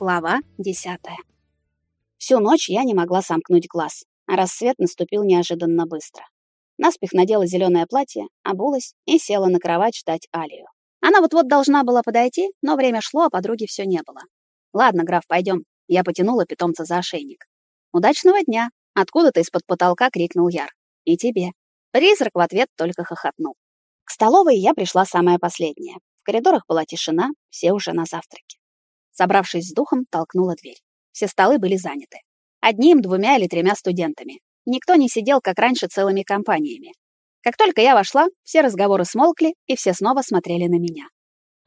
Глава десятая. Всю ночь я не могла сомкнуть глаз, а рассвет наступил неожиданно быстро. Наспех надела зеленое платье, обулась и села на кровать ждать Алию. Она вот-вот должна была подойти, но время шло, а подруги все не было. «Ладно, граф, пойдем. Я потянула питомца за ошейник. «Удачного дня!» — откуда-то из-под потолка крикнул Яр. «И тебе!» Призрак в ответ только хохотнул. К столовой я пришла самая последняя. В коридорах была тишина, все уже на завтраке. Собравшись с духом, толкнула дверь. Все столы были заняты. Одним, двумя или тремя студентами. Никто не сидел, как раньше, целыми компаниями. Как только я вошла, все разговоры смолкли, и все снова смотрели на меня.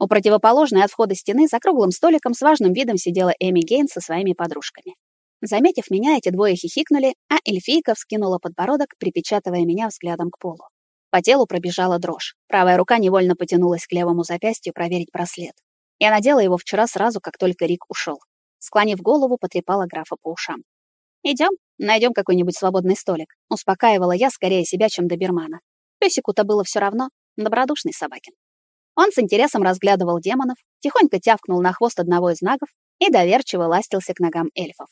У противоположной от входа стены за круглым столиком с важным видом сидела Эми Гейн со своими подружками. Заметив меня, эти двое хихикнули, а эльфийка вскинула подбородок, припечатывая меня взглядом к полу. По телу пробежала дрожь. Правая рука невольно потянулась к левому запястью проверить браслет. Я надела его вчера сразу, как только Рик ушел. Склонив голову, потрепала графа по ушам. Идем, найдем какой-нибудь свободный столик. Успокаивала я скорее себя, чем добермана. Песику-то было все равно, добродушный собакин. Он с интересом разглядывал демонов, тихонько тявкнул на хвост одного из нагов и доверчиво ластился к ногам эльфов.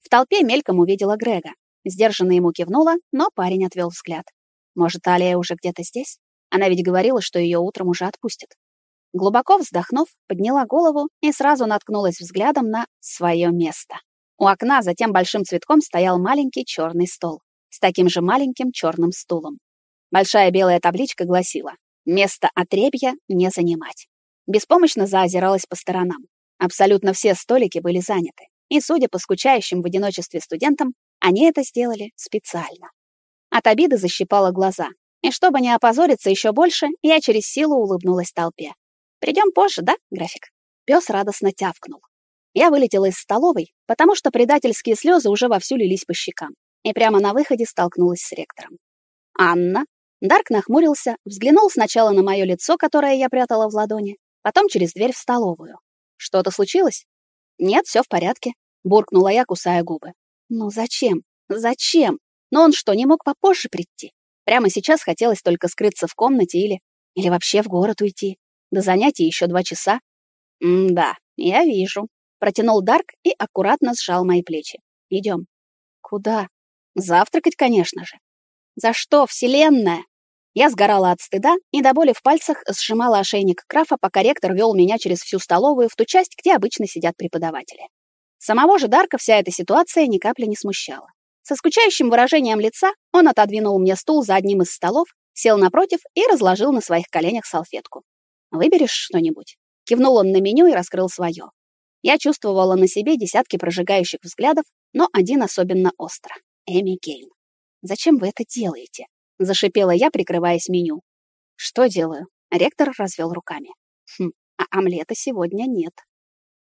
В толпе мельком увидела Грега. Сдержанно ему кивнула, но парень отвел взгляд. Может, Алия уже где-то здесь? Она ведь говорила, что ее утром уже отпустят. Глубоко вздохнув, подняла голову и сразу наткнулась взглядом на свое место. У окна за тем большим цветком стоял маленький черный стол с таким же маленьким черным стулом. Большая белая табличка гласила «Место отребья не занимать». Беспомощно заозиралась по сторонам. Абсолютно все столики были заняты, и, судя по скучающим в одиночестве студентам, они это сделали специально. От обиды защипала глаза, и чтобы не опозориться еще больше, я через силу улыбнулась толпе. Придем позже, да, график? Пес радостно тявкнул. Я вылетела из столовой, потому что предательские слезы уже вовсю лились по щекам, и прямо на выходе столкнулась с ректором. «Анна?» Дарк нахмурился, взглянул сначала на мое лицо, которое я прятала в ладони, потом через дверь в столовую. «Что-то случилось?» «Нет, все в порядке», — буркнула я, кусая губы. «Ну зачем? Зачем? Но он что, не мог попозже прийти? Прямо сейчас хотелось только скрыться в комнате или... Или вообще в город уйти. До занятий еще два часа. М-да, я вижу. Протянул Дарк и аккуратно сжал мои плечи. Идем. Куда? Завтракать, конечно же. За что, вселенная? Я сгорала от стыда и до боли в пальцах сжимала ошейник Крафа, пока ректор вел меня через всю столовую в ту часть, где обычно сидят преподаватели. Самого же Дарка вся эта ситуация ни капли не смущала. Со скучающим выражением лица он отодвинул мне стул за одним из столов, сел напротив и разложил на своих коленях салфетку. Выберешь что-нибудь?» Кивнул он на меню и раскрыл свое. Я чувствовала на себе десятки прожигающих взглядов, но один особенно остро. Эми Гейн. «Зачем вы это делаете?» — зашипела я, прикрываясь меню. «Что делаю?» — ректор развел руками. «Хм, а омлета сегодня нет».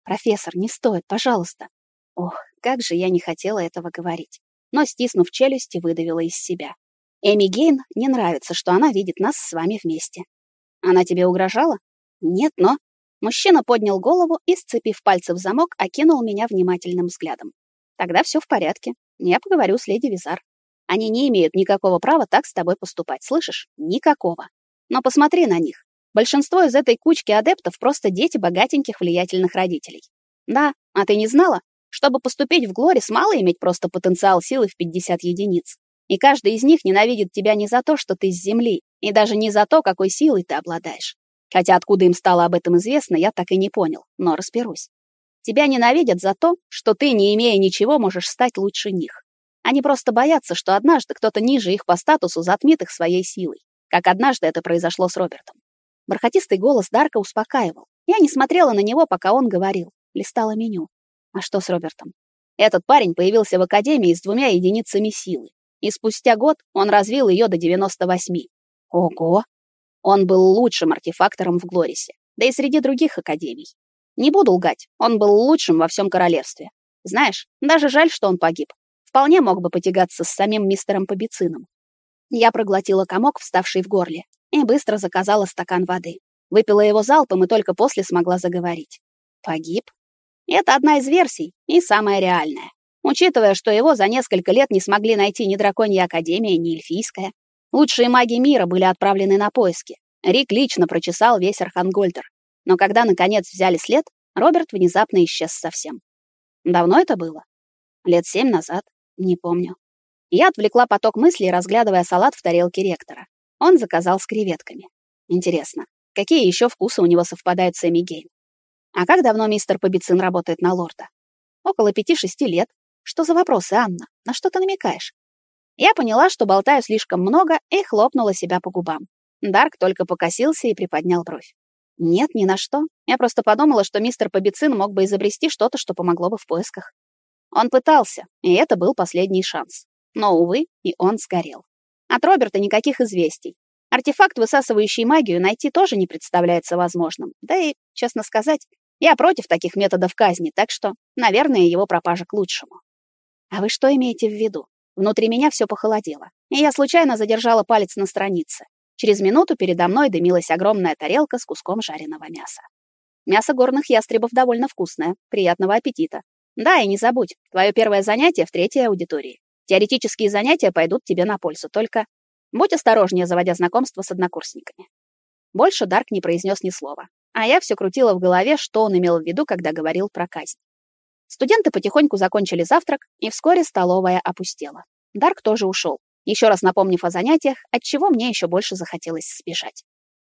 «Профессор, не стоит, пожалуйста». Ох, как же я не хотела этого говорить. Но, стиснув челюсти, выдавила из себя. Эми Гейн не нравится, что она видит нас с вами вместе. Она тебе угрожала? Нет, но... Мужчина поднял голову и, сцепив пальцы в замок, окинул меня внимательным взглядом. Тогда все в порядке. Я поговорю с леди Визар. Они не имеют никакого права так с тобой поступать, слышишь? Никакого. Но посмотри на них. Большинство из этой кучки адептов просто дети богатеньких влиятельных родителей. Да, а ты не знала? Чтобы поступить в Глорис, мало иметь просто потенциал силы в 50 единиц. И каждый из них ненавидит тебя не за то, что ты с земли, и даже не за то, какой силой ты обладаешь. Хотя откуда им стало об этом известно, я так и не понял, но разберусь. Тебя ненавидят за то, что ты, не имея ничего, можешь стать лучше них. Они просто боятся, что однажды кто-то ниже их по статусу затмит их своей силой, как однажды это произошло с Робертом. Бархатистый голос Дарка успокаивал. Я не смотрела на него, пока он говорил, листала меню. А что с Робертом? Этот парень появился в академии с двумя единицами силы, и спустя год он развил ее до 98. Ого! Он был лучшим артефактором в Глорисе, да и среди других академий. Не буду лгать, он был лучшим во всем королевстве. Знаешь, даже жаль, что он погиб. Вполне мог бы потягаться с самим мистером Побицином. Я проглотила комок, вставший в горле, и быстро заказала стакан воды. Выпила его залпом и только после смогла заговорить. Погиб? Это одна из версий и самая реальная. Учитывая, что его за несколько лет не смогли найти ни Драконья Академия, ни Эльфийская, Лучшие маги мира были отправлены на поиски. Рик лично прочесал весь Архангольдер. Но когда, наконец, взяли след, Роберт внезапно исчез совсем. Давно это было? Лет семь назад. Не помню. Я отвлекла поток мыслей, разглядывая салат в тарелке ректора. Он заказал с креветками. Интересно, какие еще вкусы у него совпадают с Эми Гейн? А как давно мистер Побицин работает на лорда? Около пяти-шести лет. Что за вопросы, Анна? На что ты намекаешь? Я поняла, что болтаю слишком много, и хлопнула себя по губам. Дарк только покосился и приподнял бровь. Нет, ни на что. Я просто подумала, что мистер Побицин мог бы изобрести что-то, что помогло бы в поисках. Он пытался, и это был последний шанс. Но, увы, и он сгорел. От Роберта никаких известий. Артефакт, высасывающий магию, найти тоже не представляется возможным. Да и, честно сказать, я против таких методов казни, так что, наверное, его пропажа к лучшему. А вы что имеете в виду? Внутри меня все похолодело, и я случайно задержала палец на странице. Через минуту передо мной дымилась огромная тарелка с куском жареного мяса. Мясо горных ястребов довольно вкусное. Приятного аппетита. Да, и не забудь, твое первое занятие в третьей аудитории. Теоретические занятия пойдут тебе на пользу, только будь осторожнее, заводя знакомство с однокурсниками. Больше Дарк не произнес ни слова, а я все крутила в голове, что он имел в виду, когда говорил про казнь. Студенты потихоньку закончили завтрак, и вскоре столовая опустела. Дарк тоже ушел, еще раз напомнив о занятиях, от чего мне еще больше захотелось сбежать.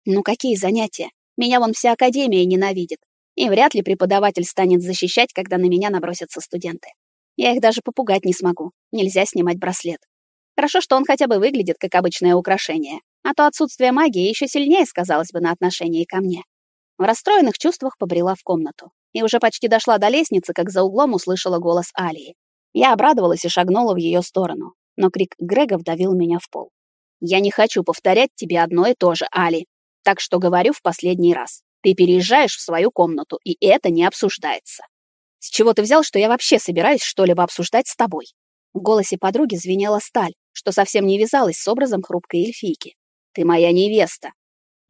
Ну какие занятия? Меня вон вся академия ненавидит, и вряд ли преподаватель станет защищать, когда на меня набросятся студенты. Я их даже попугать не смогу. Нельзя снимать браслет. Хорошо, что он хотя бы выглядит как обычное украшение, а то отсутствие магии еще сильнее сказалось бы на отношении ко мне. В расстроенных чувствах побрела в комнату и уже почти дошла до лестницы, как за углом услышала голос Алии. Я обрадовалась и шагнула в ее сторону, но крик Грега вдавил меня в пол. «Я не хочу повторять тебе одно и то же, Али, так что говорю в последний раз. Ты переезжаешь в свою комнату, и это не обсуждается. С чего ты взял, что я вообще собираюсь что-либо обсуждать с тобой?» В голосе подруги звенела сталь, что совсем не вязалась с образом хрупкой эльфийки. «Ты моя невеста.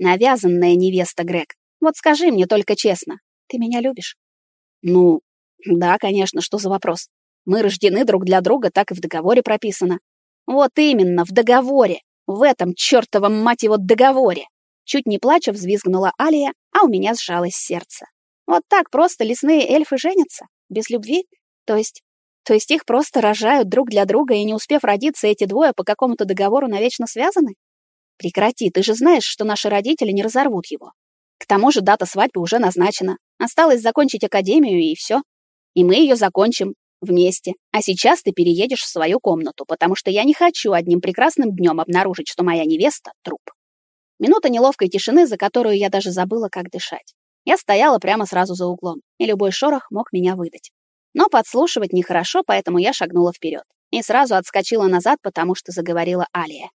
Навязанная невеста, Грег. Вот скажи мне только честно, ты меня любишь? Ну, да, конечно, что за вопрос? Мы рождены друг для друга, так и в договоре прописано. Вот именно, в договоре. В этом чертовом, мать его, договоре. Чуть не плача взвизгнула Алия, а у меня сжалось сердце. Вот так просто лесные эльфы женятся? Без любви? То есть... То есть их просто рожают друг для друга, и не успев родиться, эти двое по какому-то договору навечно связаны? Прекрати, ты же знаешь, что наши родители не разорвут его. К тому же дата свадьбы уже назначена. Осталось закончить академию, и все. И мы ее закончим вместе. А сейчас ты переедешь в свою комнату, потому что я не хочу одним прекрасным днем обнаружить, что моя невеста — труп. Минута неловкой тишины, за которую я даже забыла, как дышать. Я стояла прямо сразу за углом, и любой шорох мог меня выдать. Но подслушивать нехорошо, поэтому я шагнула вперед и сразу отскочила назад, потому что заговорила Алия.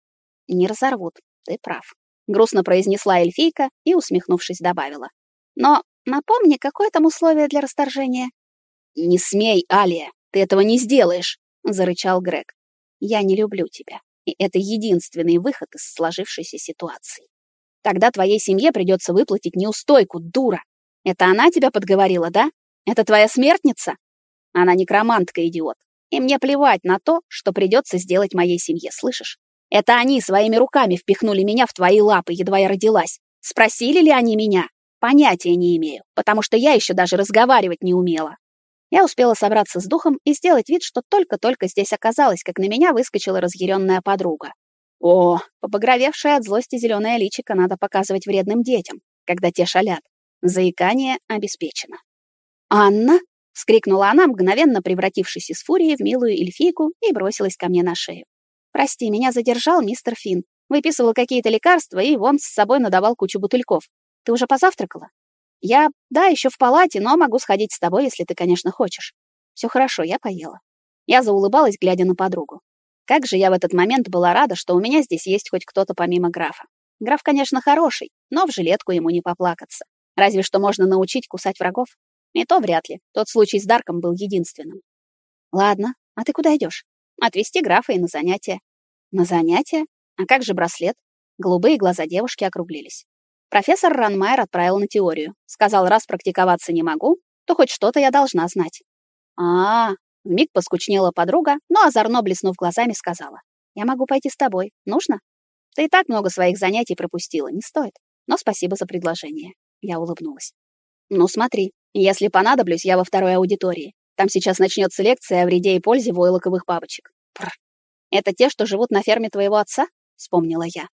«Не разорвут, ты прав», — грустно произнесла эльфийка и, усмехнувшись, добавила. «Но напомни, какое там условие для расторжения?» «Не смей, Алия, ты этого не сделаешь!» — зарычал Грег. «Я не люблю тебя, и это единственный выход из сложившейся ситуации. Тогда твоей семье придется выплатить неустойку, дура. Это она тебя подговорила, да? Это твоя смертница? Она некромантка, идиот. И мне плевать на то, что придется сделать моей семье, слышишь? Это они своими руками впихнули меня в твои лапы, едва я родилась. Спросили ли они меня? Понятия не имею, потому что я еще даже разговаривать не умела. Я успела собраться с духом и сделать вид, что только-только здесь оказалась, как на меня выскочила разъяренная подруга. О, побагровевшая от злости зеленая личико надо показывать вредным детям, когда те шалят. Заикание обеспечено. «Анна!» — вскрикнула она, мгновенно превратившись из фурии в милую эльфийку и бросилась ко мне на шею. «Прости, меня задержал мистер Финн. Выписывал какие-то лекарства и вон с собой надавал кучу бутыльков. Ты уже позавтракала?» Я, да, еще в палате, но могу сходить с тобой, если ты, конечно, хочешь. Все хорошо, я поела. Я заулыбалась, глядя на подругу. Как же я в этот момент была рада, что у меня здесь есть хоть кто-то помимо графа. Граф, конечно, хороший, но в жилетку ему не поплакаться. Разве что можно научить кусать врагов. И то вряд ли. Тот случай с Дарком был единственным. Ладно, а ты куда идешь? Отвезти графа и на занятия. На занятия? А как же браслет? Голубые глаза девушки округлились. Профессор Ранмайер отправил на теорию. Сказал, раз практиковаться не могу, то хоть что-то я должна знать. А, -а, -а вмиг поскучнела подруга, но озорно блеснув глазами, сказала: "Я могу пойти с тобой. Нужно? Ты и так много своих занятий пропустила, не стоит. Но спасибо за предложение". Я улыбнулась. "Ну, смотри, если понадоблюсь, я во второй аудитории. Там сейчас начнется лекция о вреде и пользе войлоковых бабочек. Пр. Это те, что живут на ферме твоего отца? Вспомнила я.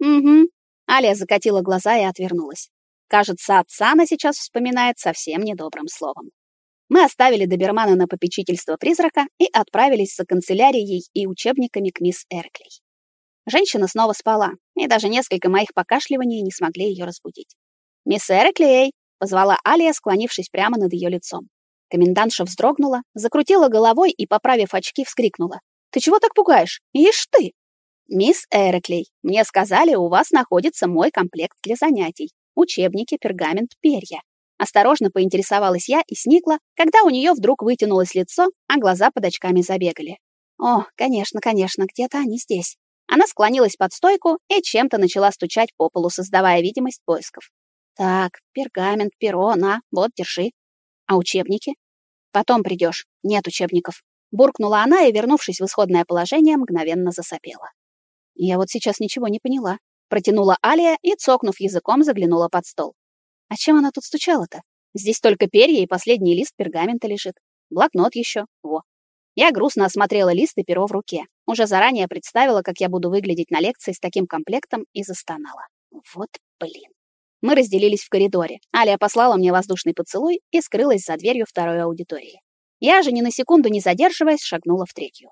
Угу. Алия закатила глаза и отвернулась. Кажется, отца она сейчас вспоминает совсем недобрым словом. Мы оставили добермана на попечительство призрака и отправились за канцелярией и учебниками к мисс Эрклей. Женщина снова спала, и даже несколько моих покашливаний не смогли ее разбудить. «Мисс Эрклей!» — позвала Алия, склонившись прямо над ее лицом. Комендантша вздрогнула, закрутила головой и, поправив очки, вскрикнула. «Ты чего так пугаешь? Ишь ты!» «Мисс Эреклей, мне сказали, у вас находится мой комплект для занятий. Учебники, пергамент, перья». Осторожно поинтересовалась я и сникла, когда у нее вдруг вытянулось лицо, а глаза под очками забегали. «О, конечно, конечно, где-то они здесь». Она склонилась под стойку и чем-то начала стучать по полу, создавая видимость поисков. «Так, пергамент, перо, на, вот, держи. А учебники? Потом придешь. Нет учебников. Буркнула она и, вернувшись в исходное положение, мгновенно засопела. Я вот сейчас ничего не поняла. Протянула Алия и, цокнув языком, заглянула под стол. А чем она тут стучала-то? Здесь только перья и последний лист пергамента лежит. Блокнот еще. Во. Я грустно осмотрела лист и перо в руке. Уже заранее представила, как я буду выглядеть на лекции с таким комплектом и застонала. Вот блин. Мы разделились в коридоре. Алия послала мне воздушный поцелуй и скрылась за дверью второй аудитории. Я же ни на секунду не задерживаясь шагнула в третью.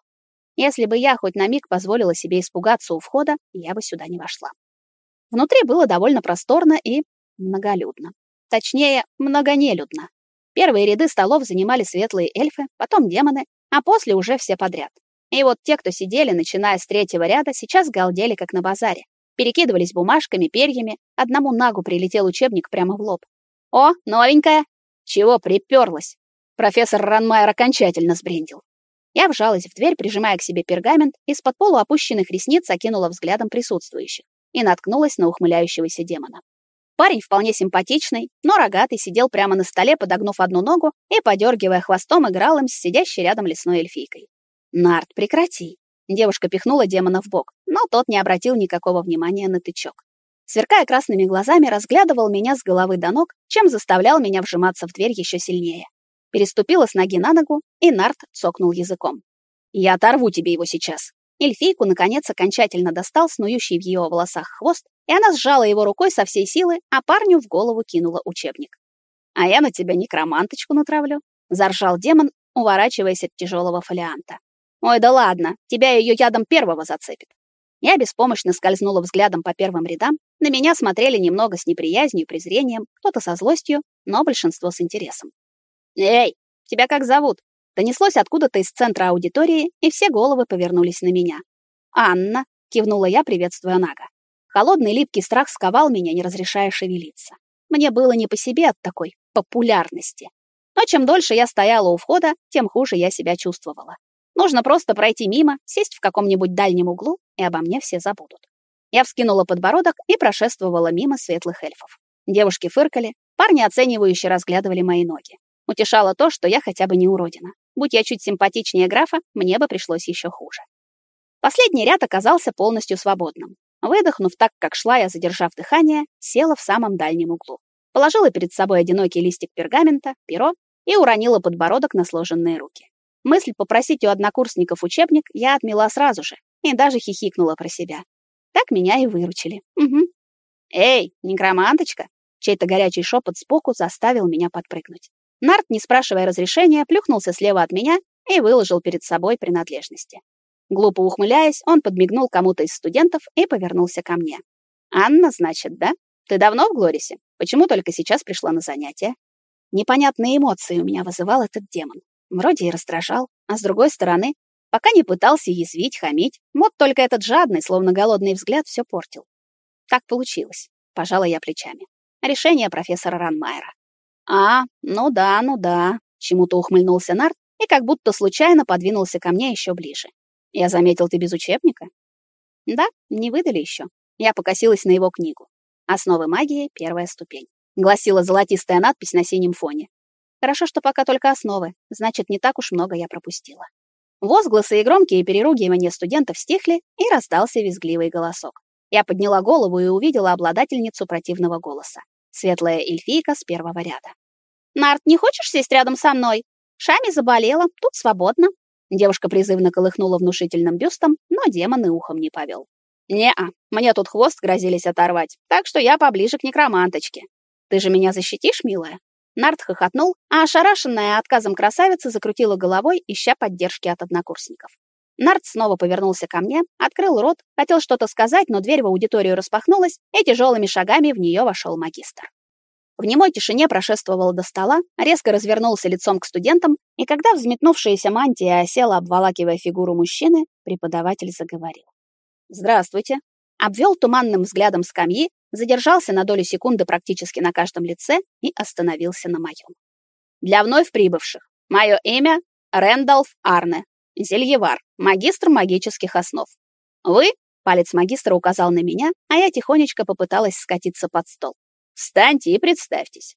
Если бы я хоть на миг позволила себе испугаться у входа, я бы сюда не вошла. Внутри было довольно просторно и многолюдно. Точнее, многонелюдно. Первые ряды столов занимали светлые эльфы, потом демоны, а после уже все подряд. И вот те, кто сидели, начиная с третьего ряда, сейчас галдели как на базаре перекидывались бумажками, перьями. Одному нагу прилетел учебник прямо в лоб. «О, новенькая!» «Чего приперлась?» Профессор Ранмайер окончательно сбрендил. Я вжалась в дверь, прижимая к себе пергамент, из-под полуопущенных ресниц окинула взглядом присутствующих и наткнулась на ухмыляющегося демона. Парень вполне симпатичный, но рогатый сидел прямо на столе, подогнув одну ногу и, подергивая хвостом, играл им с сидящей рядом лесной эльфийкой. «Нарт, прекрати!» Девушка пихнула демона в бок, но тот не обратил никакого внимания на тычок. Сверкая красными глазами, разглядывал меня с головы до ног, чем заставлял меня вжиматься в дверь еще сильнее. Переступила с ноги на ногу, и Нарт цокнул языком. «Я оторву тебе его сейчас». Эльфийку, наконец, окончательно достал снующий в ее волосах хвост, и она сжала его рукой со всей силы, а парню в голову кинула учебник. «А я на тебя некроманточку натравлю», — заржал демон, уворачиваясь от тяжелого фолианта. Ой, да ладно, тебя ее ядом первого зацепит. Я беспомощно скользнула взглядом по первым рядам. На меня смотрели немного с неприязнью и презрением, кто-то со злостью, но большинство с интересом. «Эй, тебя как зовут?» Донеслось откуда-то из центра аудитории, и все головы повернулись на меня. «Анна», — кивнула я, приветствуя Нага. Холодный липкий страх сковал меня, не разрешая шевелиться. Мне было не по себе от такой популярности. Но чем дольше я стояла у входа, тем хуже я себя чувствовала. Нужно просто пройти мимо, сесть в каком-нибудь дальнем углу, и обо мне все забудут. Я вскинула подбородок и прошествовала мимо светлых эльфов. Девушки фыркали, парни оценивающе разглядывали мои ноги. Утешало то, что я хотя бы не уродина. Будь я чуть симпатичнее графа, мне бы пришлось еще хуже. Последний ряд оказался полностью свободным. Выдохнув так, как шла я, задержав дыхание, села в самом дальнем углу. Положила перед собой одинокий листик пергамента, перо и уронила подбородок на сложенные руки. Мысль попросить у однокурсников учебник я отмела сразу же и даже хихикнула про себя. Так меня и выручили. Угу. «Эй, некроманточка!» Чей-то горячий шепот сбоку заставил меня подпрыгнуть. Нарт, не спрашивая разрешения, плюхнулся слева от меня и выложил перед собой принадлежности. Глупо ухмыляясь, он подмигнул кому-то из студентов и повернулся ко мне. «Анна, значит, да? Ты давно в Глорисе? Почему только сейчас пришла на занятия?» Непонятные эмоции у меня вызывал этот демон. Вроде и раздражал, а с другой стороны, пока не пытался язвить, хамить, вот только этот жадный, словно голодный взгляд все портил. Так получилось, пожала я плечами. Решение профессора Ранмайера. А, ну да, ну да, чему-то ухмыльнулся Нарт и как будто случайно подвинулся ко мне еще ближе. Я заметил, ты без учебника? Да, не выдали еще. Я покосилась на его книгу. Основы магии, первая ступень. Гласила золотистая надпись на синем фоне. Хорошо, что пока только основы, значит, не так уж много я пропустила. Возгласы и громкие переругивания студентов стихли, и раздался визгливый голосок. Я подняла голову и увидела обладательницу противного голоса. Светлая эльфийка с первого ряда. «Нарт, не хочешь сесть рядом со мной?» Шами заболела, тут свободно. Девушка призывно колыхнула внушительным бюстом, но демон и ухом не повел. «Не-а, мне тут хвост грозились оторвать, так что я поближе к некроманточке. Ты же меня защитишь, милая?» Нарт хохотнул, а ошарашенная отказом красавица закрутила головой, ища поддержки от однокурсников. Нарт снова повернулся ко мне, открыл рот, хотел что-то сказать, но дверь в аудиторию распахнулась, и тяжелыми шагами в нее вошел магистр. В немой тишине прошествовал до стола, резко развернулся лицом к студентам, и когда взметнувшаяся мантия осела, обволакивая фигуру мужчины, преподаватель заговорил. «Здравствуйте!» Обвел туманным взглядом скамьи, задержался на долю секунды практически на каждом лице и остановился на моем. Для вновь прибывших. Мое имя Рэндалф Арне, Зельевар, магистр магических основ. Вы, палец магистра указал на меня, а я тихонечко попыталась скатиться под стол. Встаньте и представьтесь.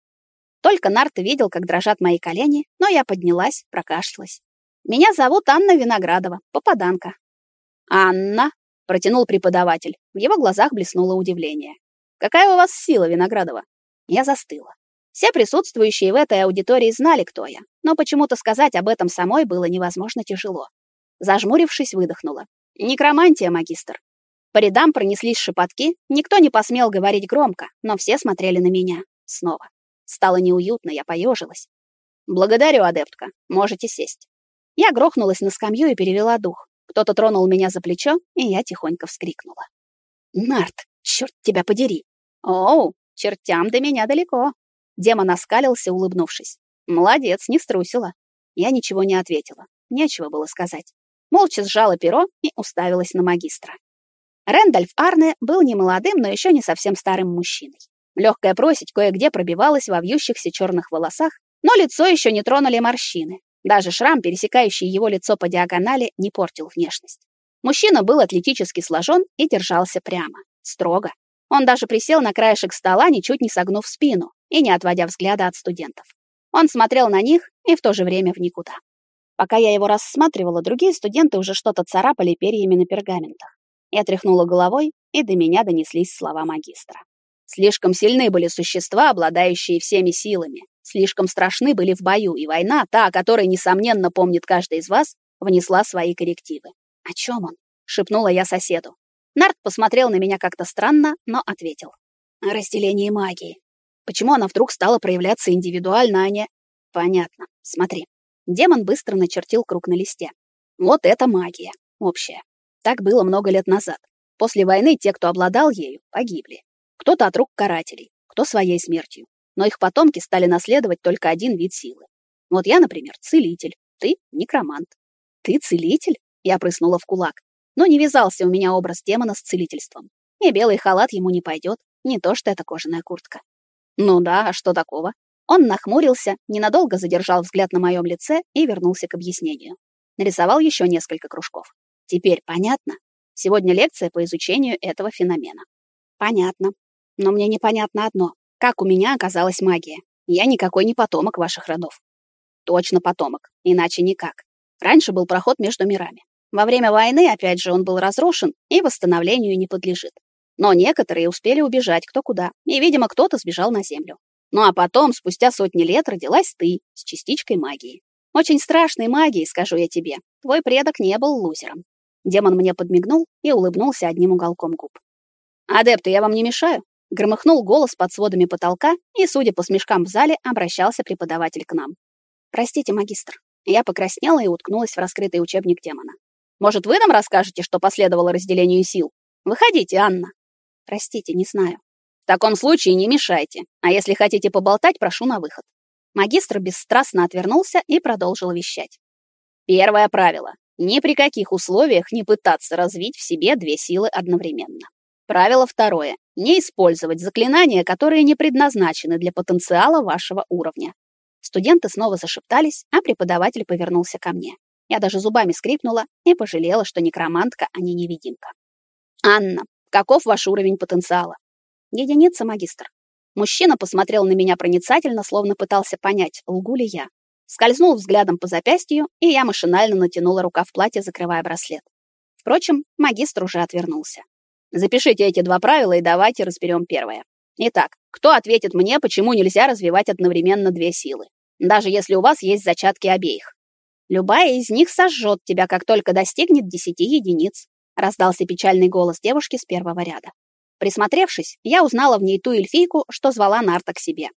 Только Нарт видел, как дрожат мои колени, но я поднялась, прокашлялась. Меня зовут Анна Виноградова, попаданка. Анна, протянул преподаватель. В его глазах блеснуло удивление. Какая у вас сила, Виноградова? Я застыла. Все присутствующие в этой аудитории знали, кто я, но почему-то сказать об этом самой было невозможно тяжело. Зажмурившись, выдохнула. Некромантия, магистр. По рядам пронеслись шепотки, никто не посмел говорить громко, но все смотрели на меня. Снова. Стало неуютно, я поежилась. «Благодарю, адептка. Можете сесть». Я грохнулась на скамью и перевела дух. Кто-то тронул меня за плечо, и я тихонько вскрикнула. «Нарт, черт тебя подери!» «Оу, чертям до меня далеко!» Демон оскалился, улыбнувшись. «Молодец, не струсила». Я ничего не ответила. Нечего было сказать. Молча сжала перо и уставилась на магистра. Рэндальф Арне был не молодым, но еще не совсем старым мужчиной. Легкая просить кое-где пробивалась во вьющихся черных волосах, но лицо еще не тронули морщины. Даже шрам, пересекающий его лицо по диагонали, не портил внешность. Мужчина был атлетически сложен и держался прямо, строго. Он даже присел на краешек стола, ничуть не согнув спину и не отводя взгляда от студентов. Он смотрел на них и в то же время в никуда. Пока я его рассматривала, другие студенты уже что-то царапали перьями на пергаментах. Я тряхнула головой, и до меня донеслись слова магистра. Слишком сильны были существа, обладающие всеми силами. Слишком страшны были в бою, и война, та, о которой, несомненно, помнит каждый из вас, внесла свои коррективы. «О чем он?» — шепнула я соседу. Нарт посмотрел на меня как-то странно, но ответил. «О разделении магии. Почему она вдруг стала проявляться индивидуально, а не...» «Понятно. Смотри». Демон быстро начертил круг на листе. «Вот это магия. Общая. Так было много лет назад. После войны те, кто обладал ею, погибли. Кто-то от рук карателей, кто своей смертью. Но их потомки стали наследовать только один вид силы. Вот я, например, целитель, ты — некромант. Ты целитель? Я прыснула в кулак. Но не вязался у меня образ демона с целительством. И белый халат ему не пойдет, не то что эта кожаная куртка. Ну да, а что такого? Он нахмурился, ненадолго задержал взгляд на моем лице и вернулся к объяснению. Нарисовал еще несколько кружков. Теперь понятно? Сегодня лекция по изучению этого феномена. Понятно. Но мне непонятно одно. Как у меня оказалась магия? Я никакой не потомок ваших родов. Точно потомок, иначе никак. Раньше был проход между мирами. Во время войны, опять же, он был разрушен и восстановлению не подлежит. Но некоторые успели убежать кто куда, и, видимо, кто-то сбежал на землю. Ну а потом, спустя сотни лет, родилась ты с частичкой магии. Очень страшной магии, скажу я тебе. Твой предок не был лузером. Демон мне подмигнул и улыбнулся одним уголком губ. «Адепты, я вам не мешаю?» Громыхнул голос под сводами потолка, и, судя по смешкам в зале, обращался преподаватель к нам. «Простите, магистр». Я покраснела и уткнулась в раскрытый учебник демона. «Может, вы нам расскажете, что последовало разделению сил? Выходите, Анна». «Простите, не знаю». «В таком случае не мешайте, а если хотите поболтать, прошу на выход». Магистр бесстрастно отвернулся и продолжил вещать. Первое правило. Ни при каких условиях не пытаться развить в себе две силы одновременно. Правило второе. Не использовать заклинания, которые не предназначены для потенциала вашего уровня. Студенты снова зашептались, а преподаватель повернулся ко мне. Я даже зубами скрипнула и пожалела, что некромантка, а не невидимка. «Анна, каков ваш уровень потенциала?» «Единица, магистр». Мужчина посмотрел на меня проницательно, словно пытался понять, лгу ли я. Скользнул взглядом по запястью, и я машинально натянула рукав платья, закрывая браслет. Впрочем, магистр уже отвернулся. Запишите эти два правила и давайте разберем первое. Итак, кто ответит мне, почему нельзя развивать одновременно две силы? даже если у вас есть зачатки обеих. Любая из них сожжет тебя, как только достигнет десяти единиц, раздался печальный голос девушки с первого ряда. Присмотревшись, я узнала в ней ту эльфийку, что звала Нарта к себе.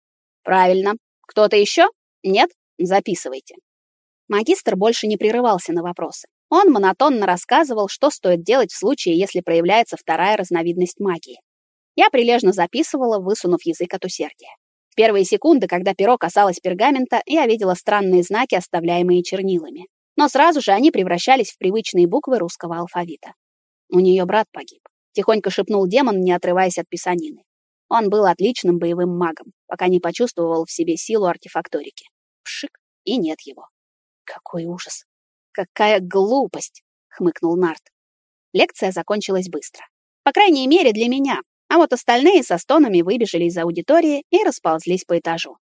Правильно. Кто-то еще? Нет? Записывайте. Магистр больше не прерывался на вопросы. Он монотонно рассказывал, что стоит делать в случае, если проявляется вторая разновидность магии. Я прилежно записывала, высунув язык от усердия. Первые секунды, когда перо касалось пергамента, я видела странные знаки, оставляемые чернилами. Но сразу же они превращались в привычные буквы русского алфавита. У нее брат погиб. Тихонько шепнул демон, не отрываясь от писанины. Он был отличным боевым магом, пока не почувствовал в себе силу артефакторики. Пшик, и нет его. Какой ужас. Какая глупость, хмыкнул Нарт. Лекция закончилась быстро. По крайней мере, для меня, а вот остальные со стонами выбежали из аудитории и расползлись по этажу.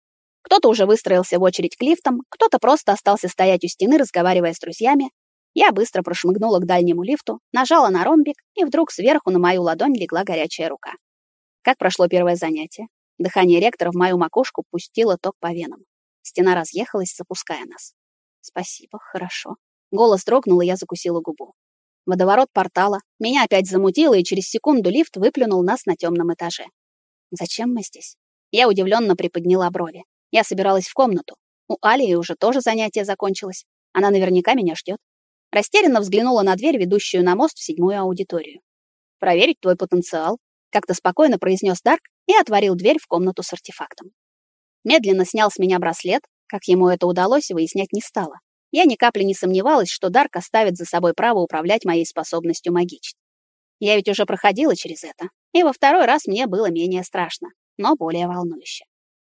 Кто-то уже выстроился в очередь к лифтам, кто-то просто остался стоять у стены, разговаривая с друзьями. Я быстро прошмыгнула к дальнему лифту, нажала на ромбик, и вдруг сверху на мою ладонь легла горячая рука. Как прошло первое занятие? Дыхание ректора в мою макушку пустило ток по венам. Стена разъехалась, запуская нас. Спасибо, хорошо. Голос дрогнул, и я закусила губу. Водоворот портала. Меня опять замутило, и через секунду лифт выплюнул нас на темном этаже. Зачем мы здесь? Я удивленно приподняла брови. Я собиралась в комнату. У Алии уже тоже занятие закончилось. Она наверняка меня ждет. Растерянно взглянула на дверь, ведущую на мост в седьмую аудиторию. «Проверить твой потенциал», — как-то спокойно произнес Дарк и отворил дверь в комнату с артефактом. Медленно снял с меня браслет, как ему это удалось, выяснять не стало. Я ни капли не сомневалась, что Дарк оставит за собой право управлять моей способностью магичить. Я ведь уже проходила через это, и во второй раз мне было менее страшно, но более волнующе.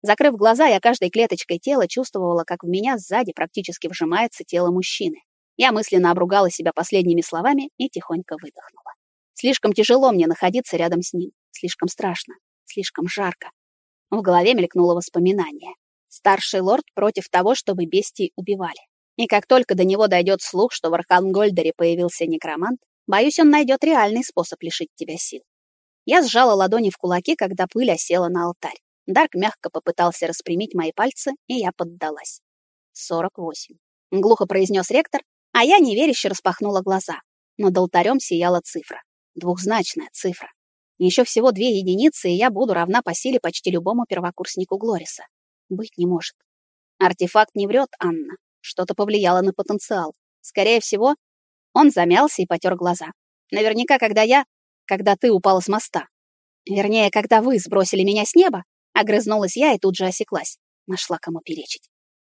Закрыв глаза, я каждой клеточкой тела чувствовала, как в меня сзади практически вжимается тело мужчины. Я мысленно обругала себя последними словами и тихонько выдохнула. Слишком тяжело мне находиться рядом с ним, слишком страшно, слишком жарко. В голове мелькнуло воспоминание. Старший лорд против того, чтобы бестии убивали. И как только до него дойдет слух, что в Архангольдере появился некромант, боюсь, он найдет реальный способ лишить тебя сил. Я сжала ладони в кулаки, когда пыль осела на алтарь. Дарк мягко попытался распрямить мои пальцы, и я поддалась. «Сорок восемь», — глухо произнес ректор, а я неверяще распахнула глаза. Над алтарем сияла цифра. Двухзначная цифра. Еще всего две единицы, и я буду равна по силе почти любому первокурснику Глориса. Быть не может. Артефакт не врет, Анна. Что-то повлияло на потенциал. Скорее всего, он замялся и потер глаза. Наверняка, когда я... Когда ты упала с моста. Вернее, когда вы сбросили меня с неба, огрызнулась я и тут же осеклась. Нашла кому перечить.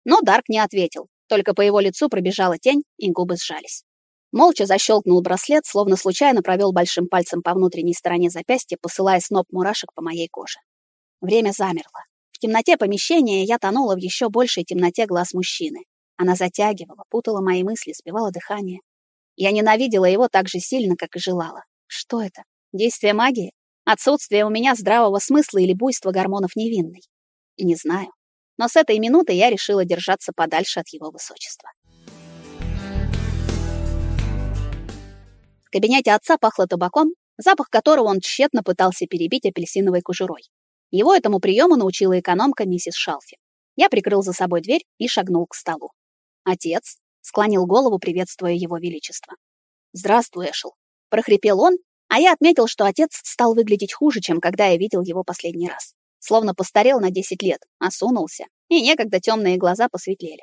Но Дарк не ответил. Только по его лицу пробежала тень, и губы сжались. Молча защелкнул браслет, словно случайно провел большим пальцем по внутренней стороне запястья, посылая сноп мурашек по моей коже. Время замерло. В темноте помещения я тонула в еще большей темноте глаз мужчины. Она затягивала, путала мои мысли, сбивала дыхание. Я ненавидела его так же сильно, как и желала. Что это? Действие магии? Отсутствие у меня здравого смысла или буйство гормонов невинной? Не знаю. Но с этой минуты я решила держаться подальше от его высочества. В кабинете отца пахло табаком, запах которого он тщетно пытался перебить апельсиновой кожурой. Его этому приему научила экономка миссис Шалфи. Я прикрыл за собой дверь и шагнул к столу. «Отец», — склонил голову, приветствуя его величество. «Здравствуй, Эшел», — прохрипел он, а я отметил, что отец стал выглядеть хуже, чем когда я видел его последний раз. Словно постарел на 10 лет, осунулся, и некогда темные глаза посветлели.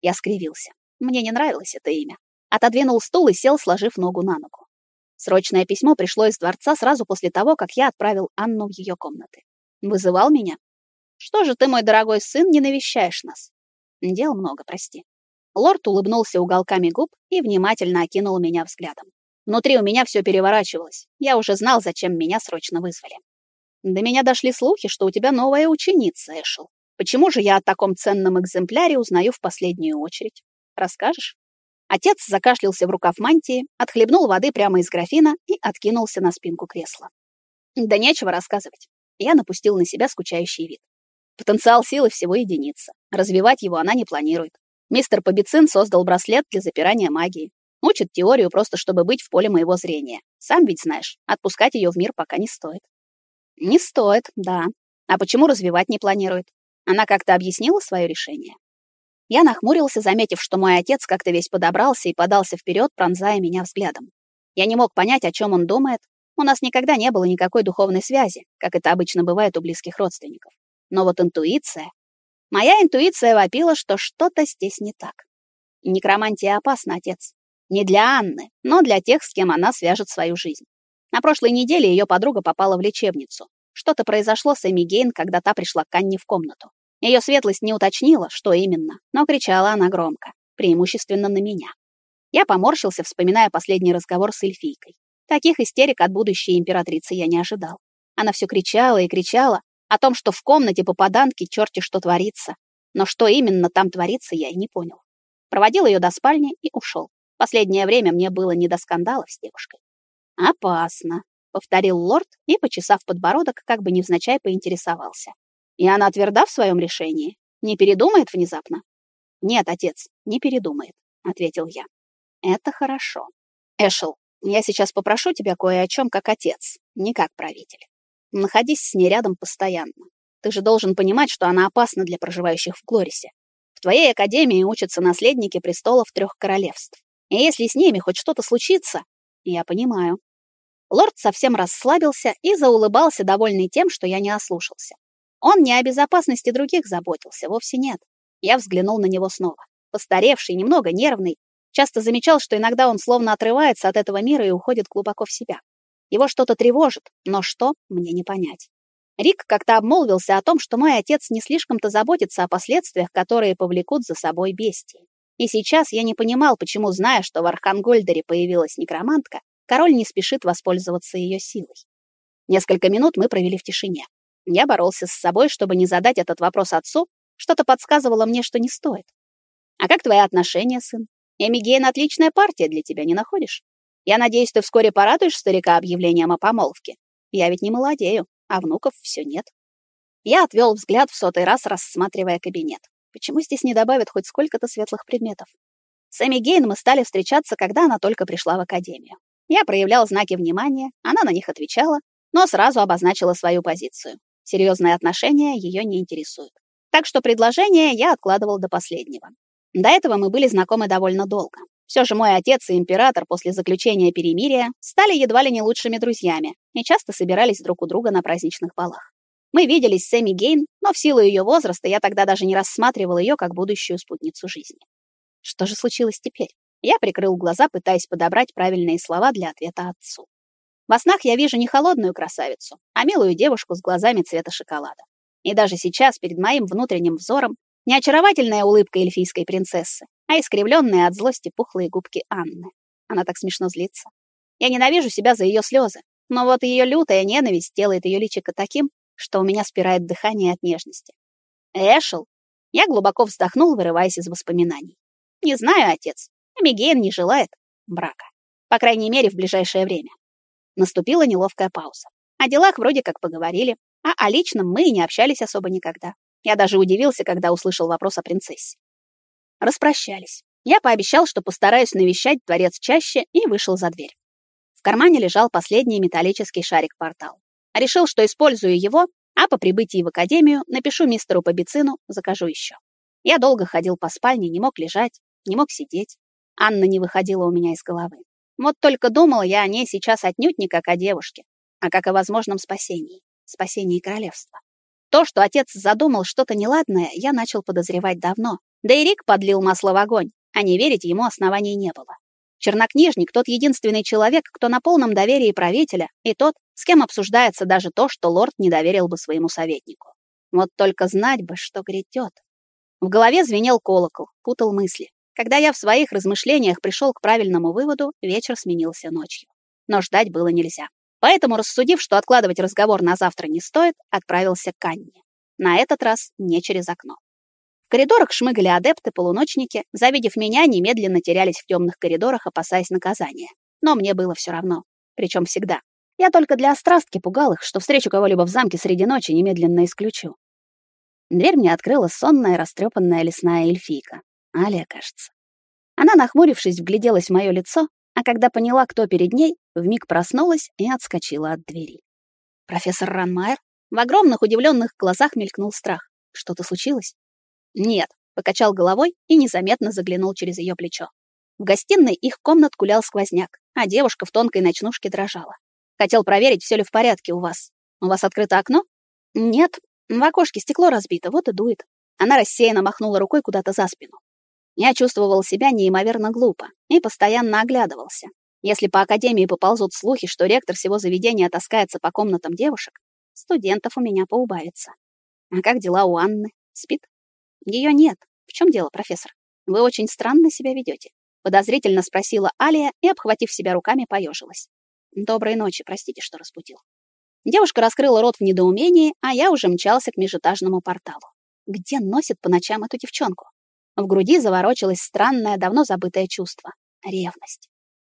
Я скривился. Мне не нравилось это имя. Отодвинул стул и сел, сложив ногу на ногу. Срочное письмо пришло из дворца сразу после того, как я отправил Анну в ее комнаты. Вызывал меня? Что же ты, мой дорогой сын, не навещаешь нас? Дел много, прости. Лорд улыбнулся уголками губ и внимательно окинул меня взглядом. Внутри у меня все переворачивалось. Я уже знал, зачем меня срочно вызвали. До меня дошли слухи, что у тебя новая ученица, Эшел. Почему же я о таком ценном экземпляре узнаю в последнюю очередь? Расскажешь? Отец закашлялся в рукав мантии, отхлебнул воды прямо из графина и откинулся на спинку кресла. Да нечего рассказывать. Я напустил на себя скучающий вид. Потенциал силы всего единица. Развивать его она не планирует. Мистер Побицин создал браслет для запирания магии. Учит теорию просто, чтобы быть в поле моего зрения. Сам ведь знаешь, отпускать ее в мир пока не стоит. Не стоит, да. А почему развивать не планирует? Она как-то объяснила свое решение? Я нахмурился, заметив, что мой отец как-то весь подобрался и подался вперед, пронзая меня взглядом. Я не мог понять, о чем он думает. У нас никогда не было никакой духовной связи, как это обычно бывает у близких родственников. Но вот интуиция... Моя интуиция вопила, что что-то здесь не так. Некромантия опасна, отец. Не для Анны, но для тех, с кем она свяжет свою жизнь. На прошлой неделе ее подруга попала в лечебницу. Что-то произошло с Эми Гейн, когда та пришла к Анне в комнату. Ее светлость не уточнила, что именно, но кричала она громко, преимущественно на меня. Я поморщился, вспоминая последний разговор с эльфийкой. Таких истерик от будущей императрицы я не ожидал. Она все кричала и кричала о том, что в комнате попаданки черти что творится. Но что именно там творится, я и не понял. Проводил ее до спальни и ушел. Последнее время мне было не до скандалов с девушкой. «Опасно», — повторил лорд и, почесав подбородок, как бы невзначай поинтересовался. «И она тверда в своем решении? Не передумает внезапно?» «Нет, отец, не передумает», — ответил я. «Это хорошо. Эшел, я сейчас попрошу тебя кое о чем как отец, не как правитель. Находись с ней рядом постоянно. Ты же должен понимать, что она опасна для проживающих в Глорисе. В твоей академии учатся наследники престолов трех королевств. И если с ними хоть что-то случится, я понимаю. Лорд совсем расслабился и заулыбался, довольный тем, что я не ослушался. Он не о безопасности других заботился, вовсе нет. Я взглянул на него снова. Постаревший, немного нервный, часто замечал, что иногда он словно отрывается от этого мира и уходит глубоко в себя. Его что-то тревожит, но что, мне не понять. Рик как-то обмолвился о том, что мой отец не слишком-то заботится о последствиях, которые повлекут за собой бестии. И сейчас я не понимал, почему, зная, что в Архангольдере появилась некромантка, король не спешит воспользоваться ее силой. Несколько минут мы провели в тишине. Я боролся с собой, чтобы не задать этот вопрос отцу, что-то подсказывало мне, что не стоит. «А как твои отношения, сын? Эмигейн — отличная партия для тебя, не находишь? Я надеюсь, ты вскоре порадуешь старика объявлением о помолвке. Я ведь не молодею, а внуков все нет». Я отвел взгляд в сотый раз, рассматривая кабинет. Почему здесь не добавят хоть сколько-то светлых предметов? С Эми Гейн мы стали встречаться, когда она только пришла в академию. Я проявлял знаки внимания, она на них отвечала, но сразу обозначила свою позицию. Серьезные отношения ее не интересуют. Так что предложение я откладывал до последнего. До этого мы были знакомы довольно долго. Все же мой отец и император после заключения перемирия стали едва ли не лучшими друзьями и часто собирались друг у друга на праздничных балах. Мы виделись с Эми Гейн, но в силу ее возраста я тогда даже не рассматривал ее как будущую спутницу жизни. Что же случилось теперь? Я прикрыл глаза, пытаясь подобрать правильные слова для ответа отцу. Во снах я вижу не холодную красавицу, а милую девушку с глазами цвета шоколада. И даже сейчас перед моим внутренним взором не очаровательная улыбка эльфийской принцессы, а искривленные от злости пухлые губки Анны. Она так смешно злится. Я ненавижу себя за ее слезы, но вот ее лютая ненависть делает ее личико таким, что у меня спирает дыхание от нежности. Эшел. Я глубоко вздохнул, вырываясь из воспоминаний. Не знаю, отец. Мигейн не желает брака. По крайней мере, в ближайшее время. Наступила неловкая пауза. О делах вроде как поговорили, а о личном мы и не общались особо никогда. Я даже удивился, когда услышал вопрос о принцессе. Распрощались. Я пообещал, что постараюсь навещать дворец чаще, и вышел за дверь. В кармане лежал последний металлический шарик-портал. Решил, что использую его, а по прибытии в академию напишу мистеру Побицину, закажу еще. Я долго ходил по спальне, не мог лежать, не мог сидеть. Анна не выходила у меня из головы. Вот только думал я о ней сейчас отнюдь не как о девушке, а как о возможном спасении, спасении королевства. То, что отец задумал что-то неладное, я начал подозревать давно. Да и Рик подлил масло в огонь, а не верить ему оснований не было. Чернокнижник — тот единственный человек, кто на полном доверии правителя, и тот, с кем обсуждается даже то, что лорд не доверил бы своему советнику. Вот только знать бы, что грядет. В голове звенел колокол, путал мысли. Когда я в своих размышлениях пришел к правильному выводу, вечер сменился ночью. Но ждать было нельзя. Поэтому, рассудив, что откладывать разговор на завтра не стоит, отправился к Анне. На этот раз не через окно коридорах шмыгали адепты-полуночники, завидев меня, немедленно терялись в темных коридорах, опасаясь наказания. Но мне было все равно. Причем всегда. Я только для острастки пугал их, что встречу кого-либо в замке среди ночи немедленно исключу. Дверь мне открыла сонная, растрепанная лесная эльфийка. Алия, кажется. Она, нахмурившись, вгляделась в мое лицо, а когда поняла, кто перед ней, вмиг проснулась и отскочила от двери. Профессор Ранмайер в огромных удивленных глазах мелькнул страх. Что-то случилось? Нет, покачал головой и незаметно заглянул через ее плечо. В гостиной их комнат гулял сквозняк, а девушка в тонкой ночнушке дрожала. Хотел проверить, все ли в порядке у вас. У вас открыто окно? Нет, в окошке стекло разбито, вот и дует. Она рассеянно махнула рукой куда-то за спину. Я чувствовал себя неимоверно глупо и постоянно оглядывался. Если по академии поползут слухи, что ректор всего заведения таскается по комнатам девушек, студентов у меня поубавится. А как дела у Анны? Спит? Ее нет. В чем дело, профессор? Вы очень странно себя ведете. Подозрительно спросила Алия и, обхватив себя руками, поежилась. Доброй ночи, простите, что разбудил. Девушка раскрыла рот в недоумении, а я уже мчался к межэтажному порталу. Где носит по ночам эту девчонку? В груди заворочилось странное, давно забытое чувство — ревность.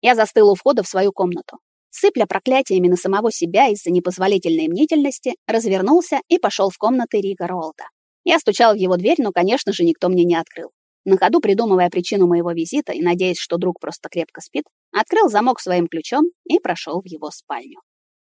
Я застыл у входа в свою комнату. Сыпля проклятиями на самого себя из-за непозволительной мнительности, развернулся и пошел в комнаты Рига Ролда. Я стучал в его дверь, но, конечно же, никто мне не открыл. На ходу, придумывая причину моего визита и надеясь, что друг просто крепко спит, открыл замок своим ключом и прошел в его спальню.